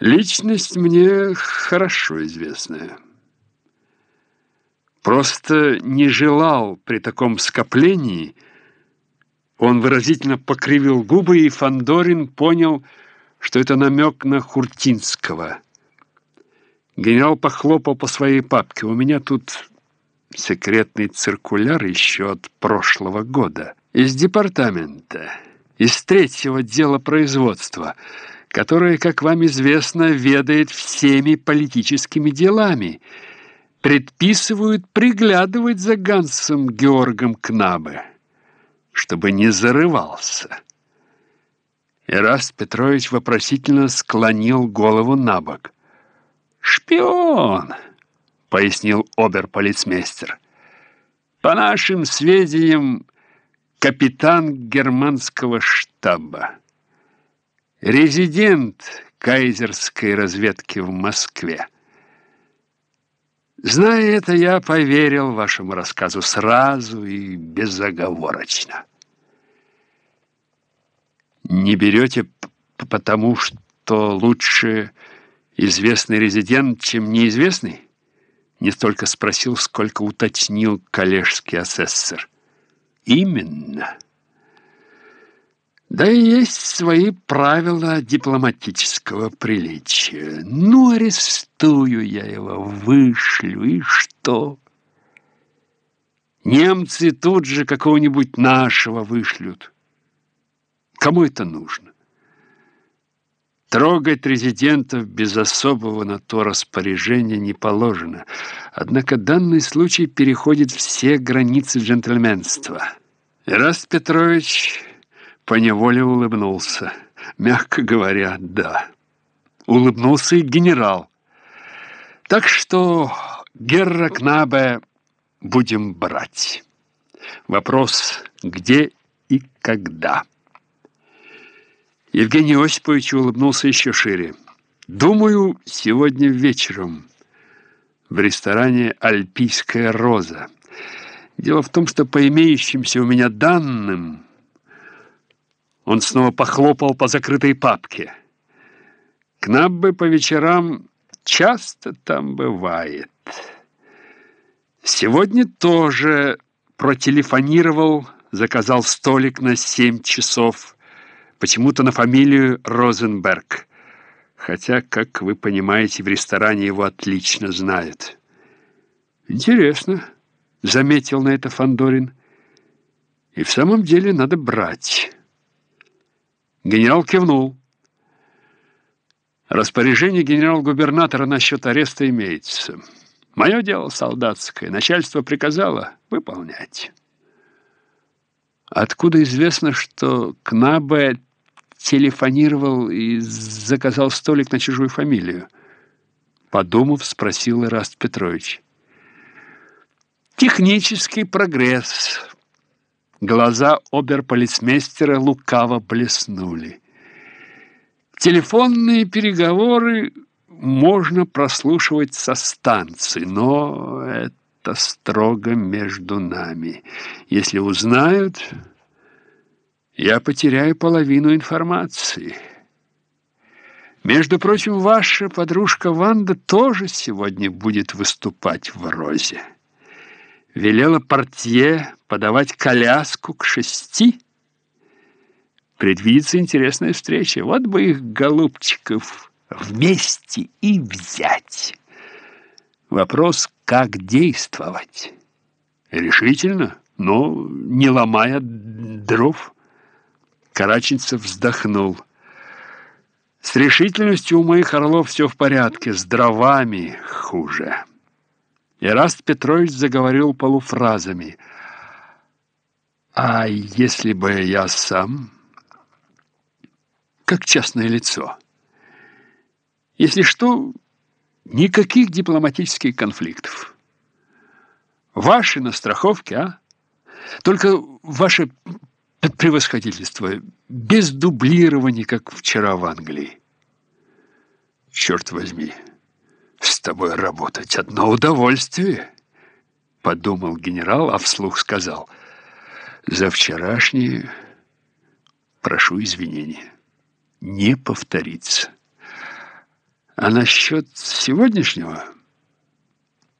Личность мне хорошо известная. Просто не желал при таком скоплении. Он выразительно покривил губы, и Фандорин понял, что это намек на Хуртинского. Генерал похлопал по своей папке. «У меня тут секретный циркуляр еще от прошлого года. Из департамента, из третьего дела производства» которая, как вам известно, ведает всеми политическими делами, предписывают приглядывать за Гансом Георгом Кнабе, чтобы не зарывался. Ираст Петрович вопросительно склонил голову на бок. «Шпион!» — пояснил оберполицмейстер. «По нашим сведениям, капитан германского штаба» резидент кайзерской разведки в Москве. Зная это, я поверил вашему рассказу сразу и безоговорочно. Не берете потому, что лучше известный резидент, чем неизвестный? Не столько спросил, сколько уточнил коллежский асессор. Именно. Да и есть свои правила дипломатического приличия. Ну, арестую я его, вышлю, и что? Немцы тут же какого-нибудь нашего вышлют. Кому это нужно? Трогать резидентов без особого на то распоряжения не положено. Однако данный случай переходит все границы джентльменства. Ираст Петрович поневоле улыбнулся. Мягко говоря, да. Улыбнулся и генерал. Так что, Герра Кнабе, будем брать. Вопрос, где и когда. Евгений Осипович улыбнулся еще шире. Думаю, сегодня вечером в ресторане «Альпийская роза». Дело в том, что по имеющимся у меня данным он снова похлопал по закрытой папке. Кнаббе по вечерам часто там бывает. Сегодня тоже протелефонировал, заказал столик на семь часов, почему-то на фамилию Розенберг. Хотя, как вы понимаете, в ресторане его отлично знают. Интересно, заметил на это Фандорин. И в самом деле надо брать. Генерал кивнул. Распоряжение генерал-губернатора насчет ареста имеется. Мое дело солдатское. Начальство приказало выполнять. Откуда известно, что Кнабе телефонировал и заказал столик на чужую фамилию? Подумав, спросил Ираст Петрович. Технический прогресс. Глаза оберполицмейстера лукаво блеснули. Телефонные переговоры можно прослушивать со станции, но это строго между нами. Если узнают, я потеряю половину информации. Между прочим, ваша подружка Ванда тоже сегодня будет выступать в «Розе» велела портье подавать коляску к шести. Предвидится интересная встреча. Вот бы их, голубчиков, вместе и взять. Вопрос, как действовать. Решительно, но не ломая дров. Караченцев вздохнул. С решительностью у моих орлов все в порядке, с дровами хуже. Ираст Петрович заговорил полуфразами. «А если бы я сам, как частное лицо? Если что, никаких дипломатических конфликтов. Ваши на страховке, а? Только ваше превосходительство, без дублирования, как вчера в Англии. Черт возьми!» «С тобой работать одно удовольствие», — подумал генерал, а вслух сказал. «За вчерашнее прошу извинения. Не повторится». А насчет сегодняшнего...